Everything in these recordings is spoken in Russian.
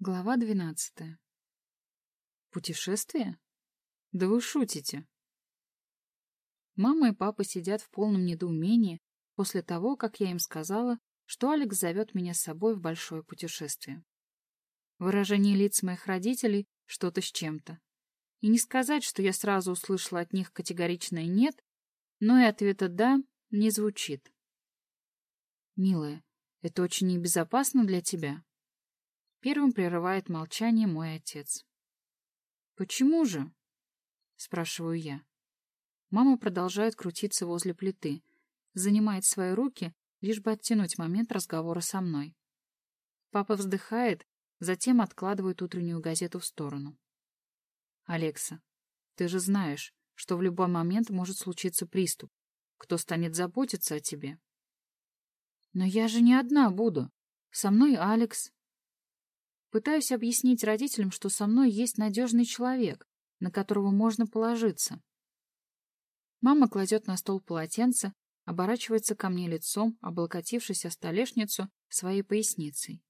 Глава двенадцатая. Путешествие? Да вы шутите. Мама и папа сидят в полном недоумении после того, как я им сказала, что Алекс зовет меня с собой в большое путешествие. Выражение лиц моих родителей что-то с чем-то. И не сказать, что я сразу услышала от них категоричное «нет», но и ответа «да» не звучит. «Милая, это очень небезопасно для тебя», Первым прерывает молчание мой отец. «Почему же?» — спрашиваю я. Мама продолжает крутиться возле плиты, занимает свои руки, лишь бы оттянуть момент разговора со мной. Папа вздыхает, затем откладывает утреннюю газету в сторону. «Алекса, ты же знаешь, что в любой момент может случиться приступ. Кто станет заботиться о тебе?» «Но я же не одна буду. Со мной Алекс, Пытаюсь объяснить родителям, что со мной есть надежный человек, на которого можно положиться. Мама кладет на стол полотенце, оборачивается ко мне лицом, облокотившись о столешницу своей поясницей.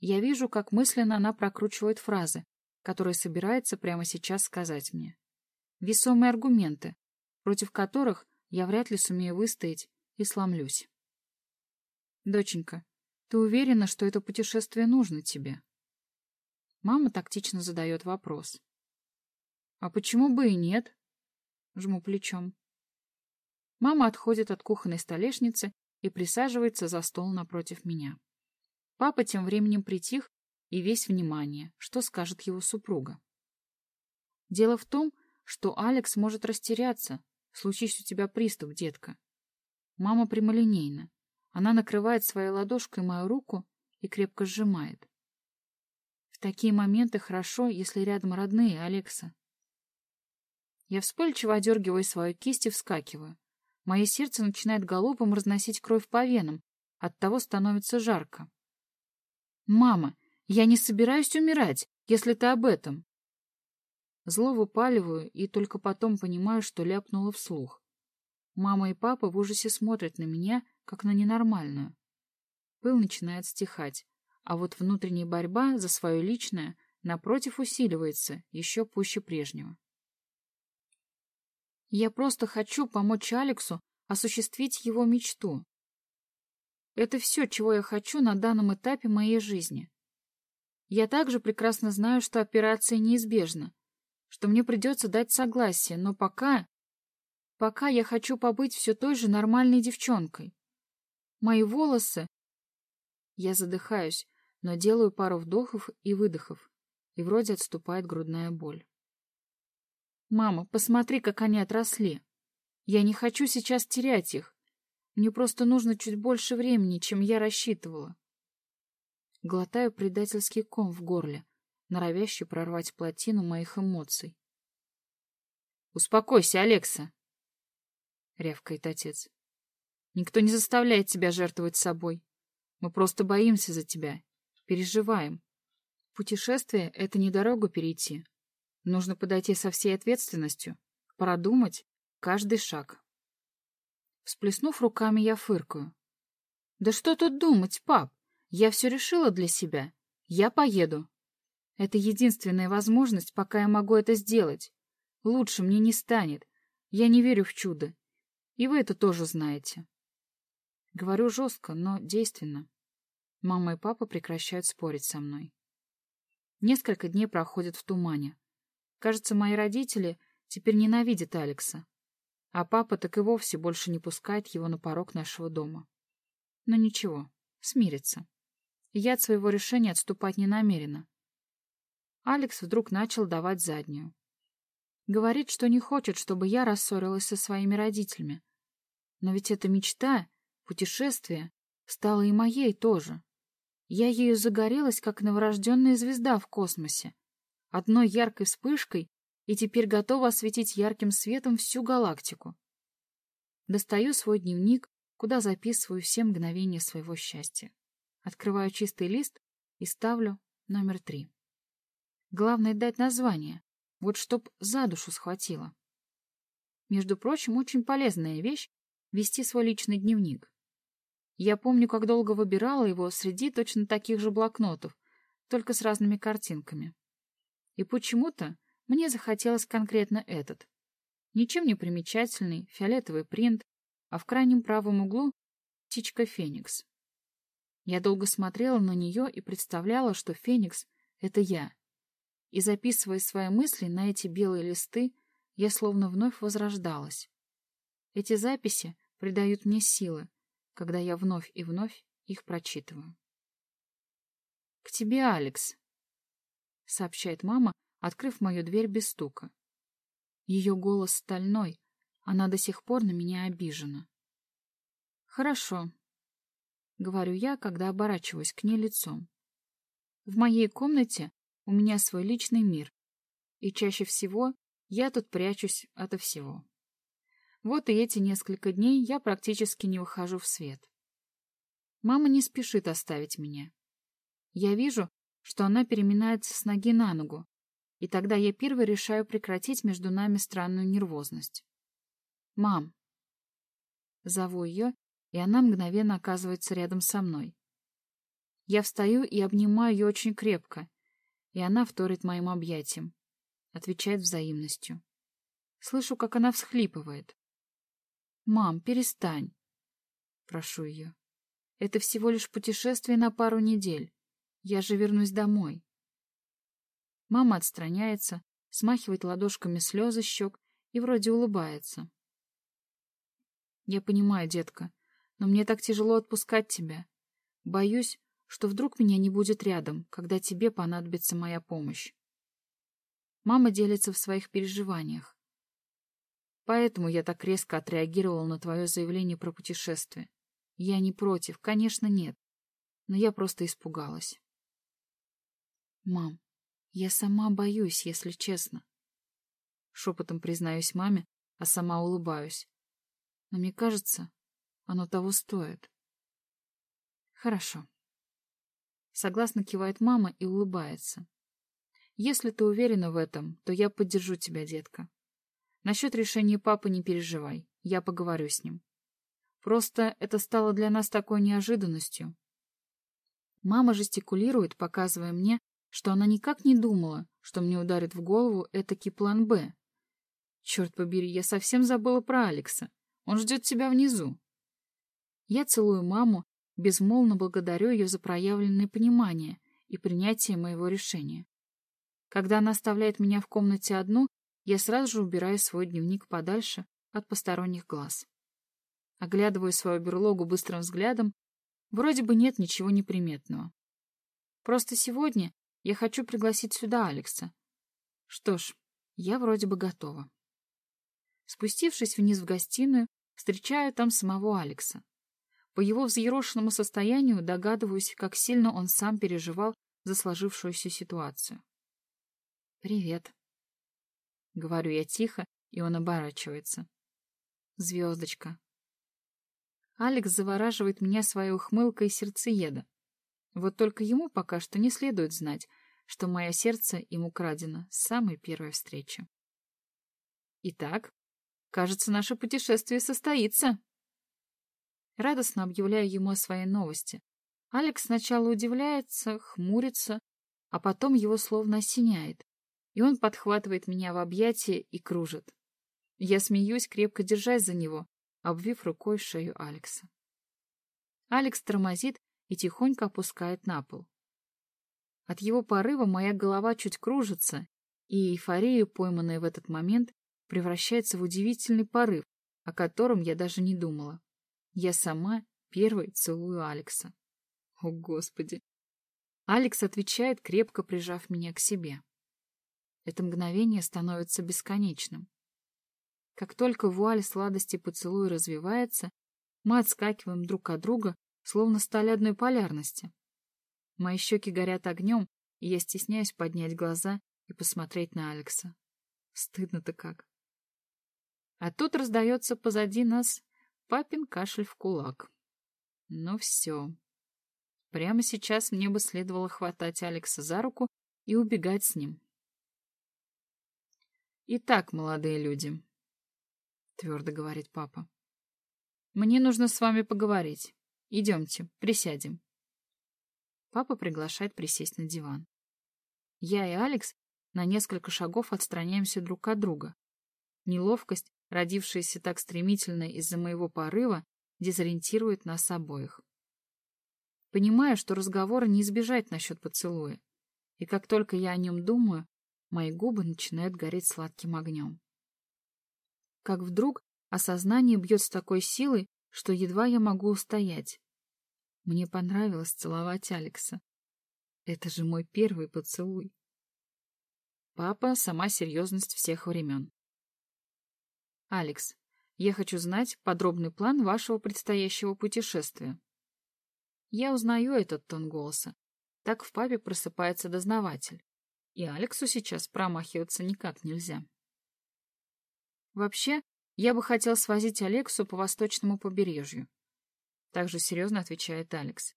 Я вижу, как мысленно она прокручивает фразы, которые собирается прямо сейчас сказать мне. Весомые аргументы, против которых я вряд ли сумею выстоять и сломлюсь. «Доченька, ты уверена, что это путешествие нужно тебе?» Мама тактично задает вопрос. «А почему бы и нет?» Жму плечом. Мама отходит от кухонной столешницы и присаживается за стол напротив меня. Папа тем временем притих и весь внимание, что скажет его супруга. Дело в том, что Алекс может растеряться, случись у тебя приступ, детка. Мама прямолинейна. Она накрывает своей ладошкой мою руку и крепко сжимает такие моменты хорошо, если рядом родные, Алекса. Я вспыльчиво одергиваю свою кисть и вскакиваю. Мое сердце начинает галопом разносить кровь по венам. Оттого становится жарко. «Мама, я не собираюсь умирать, если ты об этом!» Зло выпаливаю и только потом понимаю, что ляпнула вслух. Мама и папа в ужасе смотрят на меня, как на ненормальную. Пыл начинает стихать а вот внутренняя борьба за свое личное, напротив, усиливается еще пуще прежнего. Я просто хочу помочь Алексу осуществить его мечту. Это все, чего я хочу на данном этапе моей жизни. Я также прекрасно знаю, что операция неизбежна, что мне придется дать согласие, но пока... Пока я хочу побыть все той же нормальной девчонкой. Мои волосы... Я задыхаюсь, но делаю пару вдохов и выдохов, и вроде отступает грудная боль. «Мама, посмотри, как они отросли. Я не хочу сейчас терять их. Мне просто нужно чуть больше времени, чем я рассчитывала». Глотаю предательский ком в горле, норовящий прорвать плотину моих эмоций. «Успокойся, Алекса!» — рявкает отец. «Никто не заставляет тебя жертвовать собой. Мы просто боимся за тебя переживаем. Путешествие — это не дорогу перейти. Нужно подойти со всей ответственностью, продумать каждый шаг. Всплеснув руками, я фыркаю. «Да что тут думать, пап? Я все решила для себя. Я поеду. Это единственная возможность, пока я могу это сделать. Лучше мне не станет. Я не верю в чудо. И вы это тоже знаете». Говорю жестко, но действенно. Мама и папа прекращают спорить со мной. Несколько дней проходят в тумане. Кажется, мои родители теперь ненавидят Алекса, а папа так и вовсе больше не пускает его на порог нашего дома. Но ничего, смирится. Я от своего решения отступать не намерена. Алекс вдруг начал давать заднюю. Говорит, что не хочет, чтобы я рассорилась со своими родителями. Но ведь эта мечта, путешествие, стала и моей тоже. Я ею загорелась, как новорожденная звезда в космосе. Одной яркой вспышкой и теперь готова осветить ярким светом всю галактику. Достаю свой дневник, куда записываю все мгновения своего счастья. Открываю чистый лист и ставлю номер три. Главное — дать название, вот чтоб за душу схватило. Между прочим, очень полезная вещь — вести свой личный дневник. Я помню, как долго выбирала его среди точно таких же блокнотов, только с разными картинками. И почему-то мне захотелось конкретно этот. Ничем не примечательный фиолетовый принт, а в крайнем правом углу — птичка Феникс. Я долго смотрела на нее и представляла, что Феникс — это я. И записывая свои мысли на эти белые листы, я словно вновь возрождалась. Эти записи придают мне силы, когда я вновь и вновь их прочитываю. «К тебе, Алекс», — сообщает мама, открыв мою дверь без стука. Ее голос стальной, она до сих пор на меня обижена. «Хорошо», — говорю я, когда оборачиваюсь к ней лицом. «В моей комнате у меня свой личный мир, и чаще всего я тут прячусь ото всего. Вот и эти несколько дней я практически не выхожу в свет. Мама не спешит оставить меня. Я вижу, что она переминается с ноги на ногу, и тогда я первой решаю прекратить между нами странную нервозность. «Мам!» Зову ее, и она мгновенно оказывается рядом со мной. Я встаю и обнимаю ее очень крепко, и она вторит моим объятиям, отвечает взаимностью. Слышу, как она всхлипывает. «Мам, перестань!» Прошу ее. «Это всего лишь путешествие на пару недель. Я же вернусь домой». Мама отстраняется, смахивает ладошками слезы щек и вроде улыбается. «Я понимаю, детка, но мне так тяжело отпускать тебя. Боюсь, что вдруг меня не будет рядом, когда тебе понадобится моя помощь». Мама делится в своих переживаниях. Поэтому я так резко отреагировал на твое заявление про путешествие. Я не против, конечно, нет. Но я просто испугалась. Мам, я сама боюсь, если честно. Шепотом признаюсь маме, а сама улыбаюсь. Но мне кажется, оно того стоит. Хорошо. Согласно кивает мама и улыбается. Если ты уверена в этом, то я поддержу тебя, детка. Насчет решения папы не переживай, я поговорю с ним. Просто это стало для нас такой неожиданностью. Мама жестикулирует, показывая мне, что она никак не думала, что мне ударит в голову этакий план «Б». Черт побери, я совсем забыла про Алекса. Он ждет тебя внизу. Я целую маму, безмолвно благодарю ее за проявленное понимание и принятие моего решения. Когда она оставляет меня в комнате одну, я сразу же убираю свой дневник подальше от посторонних глаз. Оглядываю свою берлогу быстрым взглядом, вроде бы нет ничего неприметного. Просто сегодня я хочу пригласить сюда Алекса. Что ж, я вроде бы готова. Спустившись вниз в гостиную, встречаю там самого Алекса. По его взъерошенному состоянию догадываюсь, как сильно он сам переживал за сложившуюся ситуацию. «Привет», — говорю я тихо, и он оборачивается. Звездочка. Алекс завораживает меня своей ухмылкой сердцееда. Вот только ему пока что не следует знать, что мое сердце ему крадено с самой первой встречи. Итак, кажется, наше путешествие состоится. Радостно объявляю ему о своей новости. Алекс сначала удивляется, хмурится, а потом его словно осеняет и он подхватывает меня в объятия и кружит. Я смеюсь, крепко держась за него, обвив рукой шею Алекса. Алекс тормозит и тихонько опускает на пол. От его порыва моя голова чуть кружится, и эйфория, пойманная в этот момент, превращается в удивительный порыв, о котором я даже не думала. Я сама первой целую Алекса. О, Господи! Алекс отвечает, крепко прижав меня к себе. Это мгновение становится бесконечным. Как только вуаль сладости поцелуя развивается, мы отскакиваем друг от друга, словно стали одной полярности. Мои щеки горят огнем, и я стесняюсь поднять глаза и посмотреть на Алекса. Стыдно-то как. А тут раздается позади нас папин кашель в кулак. Ну все. Прямо сейчас мне бы следовало хватать Алекса за руку и убегать с ним. «Итак, молодые люди», — твердо говорит папа, — «мне нужно с вами поговорить. Идемте, присядем». Папа приглашает присесть на диван. Я и Алекс на несколько шагов отстраняемся друг от друга. Неловкость, родившаяся так стремительно из-за моего порыва, дезориентирует нас обоих. Понимаю, что разговора не избежать насчет поцелуя, и как только я о нем думаю, мои губы начинают гореть сладким огнем. Как вдруг осознание бьет с такой силой, что едва я могу устоять. Мне понравилось целовать Алекса. Это же мой первый поцелуй. Папа — сама серьезность всех времен. Алекс, я хочу знать подробный план вашего предстоящего путешествия. Я узнаю этот тон голоса. Так в папе просыпается дознаватель. И Алексу сейчас промахиваться никак нельзя. Вообще, я бы хотел свозить Алексу по восточному побережью. Также серьезно отвечает Алекс.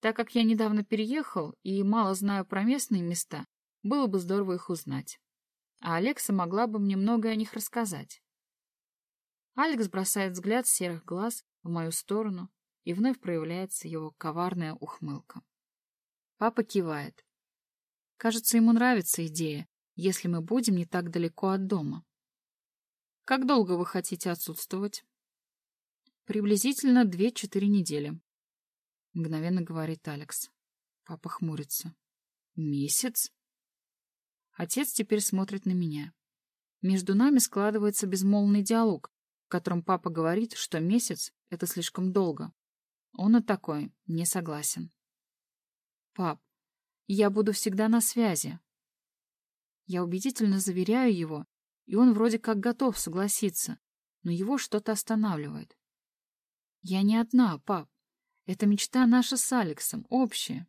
Так как я недавно переехал и мало знаю про местные места, было бы здорово их узнать. А Алекса могла бы мне многое о них рассказать. Алекс бросает взгляд серых глаз в мою сторону, и вновь проявляется его коварная ухмылка. Папа кивает. Кажется, ему нравится идея, если мы будем не так далеко от дома. Как долго вы хотите отсутствовать? Приблизительно две-четыре недели. Мгновенно говорит Алекс. Папа хмурится. Месяц? Отец теперь смотрит на меня. Между нами складывается безмолвный диалог, в котором папа говорит, что месяц — это слишком долго, он и такой, не согласен. Пап, я буду всегда на связи. Я убедительно заверяю его, и он вроде как готов согласиться, но его что-то останавливает. Я не одна, пап. Это мечта наша с Алексом, общая.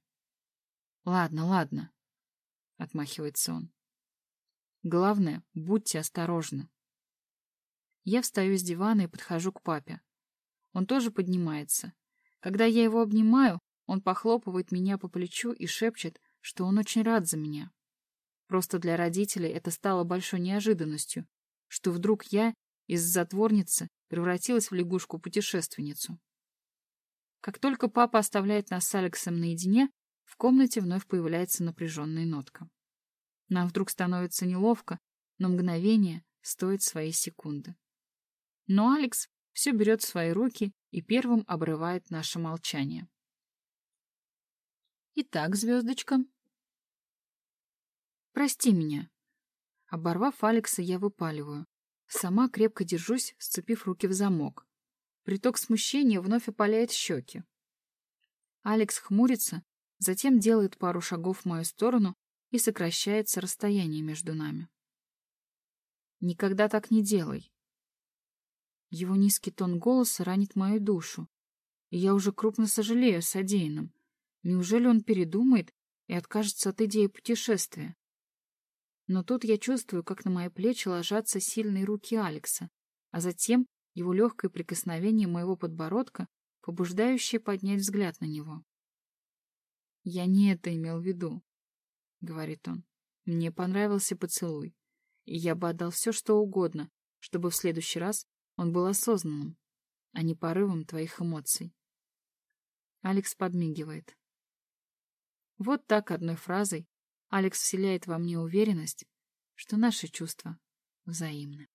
Ладно, ладно, — отмахивается он. Главное, будьте осторожны. Я встаю с дивана и подхожу к папе. Он тоже поднимается, когда я его обнимаю, он похлопывает меня по плечу и шепчет, что он очень рад за меня. Просто для родителей это стало большой неожиданностью, что вдруг я из затворницы превратилась в лягушку-путешественницу. Как только папа оставляет нас с Алексом наедине, в комнате вновь появляется напряженная нотка. Нам вдруг становится неловко, но мгновение стоит своей секунды. Но Алекс все берет в свои руки и первым обрывает наше молчание. Итак, звездочка. Прости меня. Оборвав Алекса, я выпаливаю. Сама крепко держусь, сцепив руки в замок. Приток смущения вновь опаляет щеки. Алекс хмурится, затем делает пару шагов в мою сторону и сокращается расстояние между нами. Никогда так не делай. Его низкий тон голоса ранит мою душу, и я уже крупно сожалею о содеянном. Неужели он передумает и откажется от идеи путешествия? Но тут я чувствую, как на мои плечи ложатся сильные руки Алекса, а затем его легкое прикосновение моего подбородка, побуждающее поднять взгляд на него. «Я не это имел в виду», — говорит он. «Мне понравился поцелуй, и я бы отдал все, что угодно, чтобы в следующий раз он был осознанным, а не порывом твоих эмоций. Алекс подмигивает. Вот так одной фразой Алекс вселяет во мне уверенность, что наши чувства взаимны.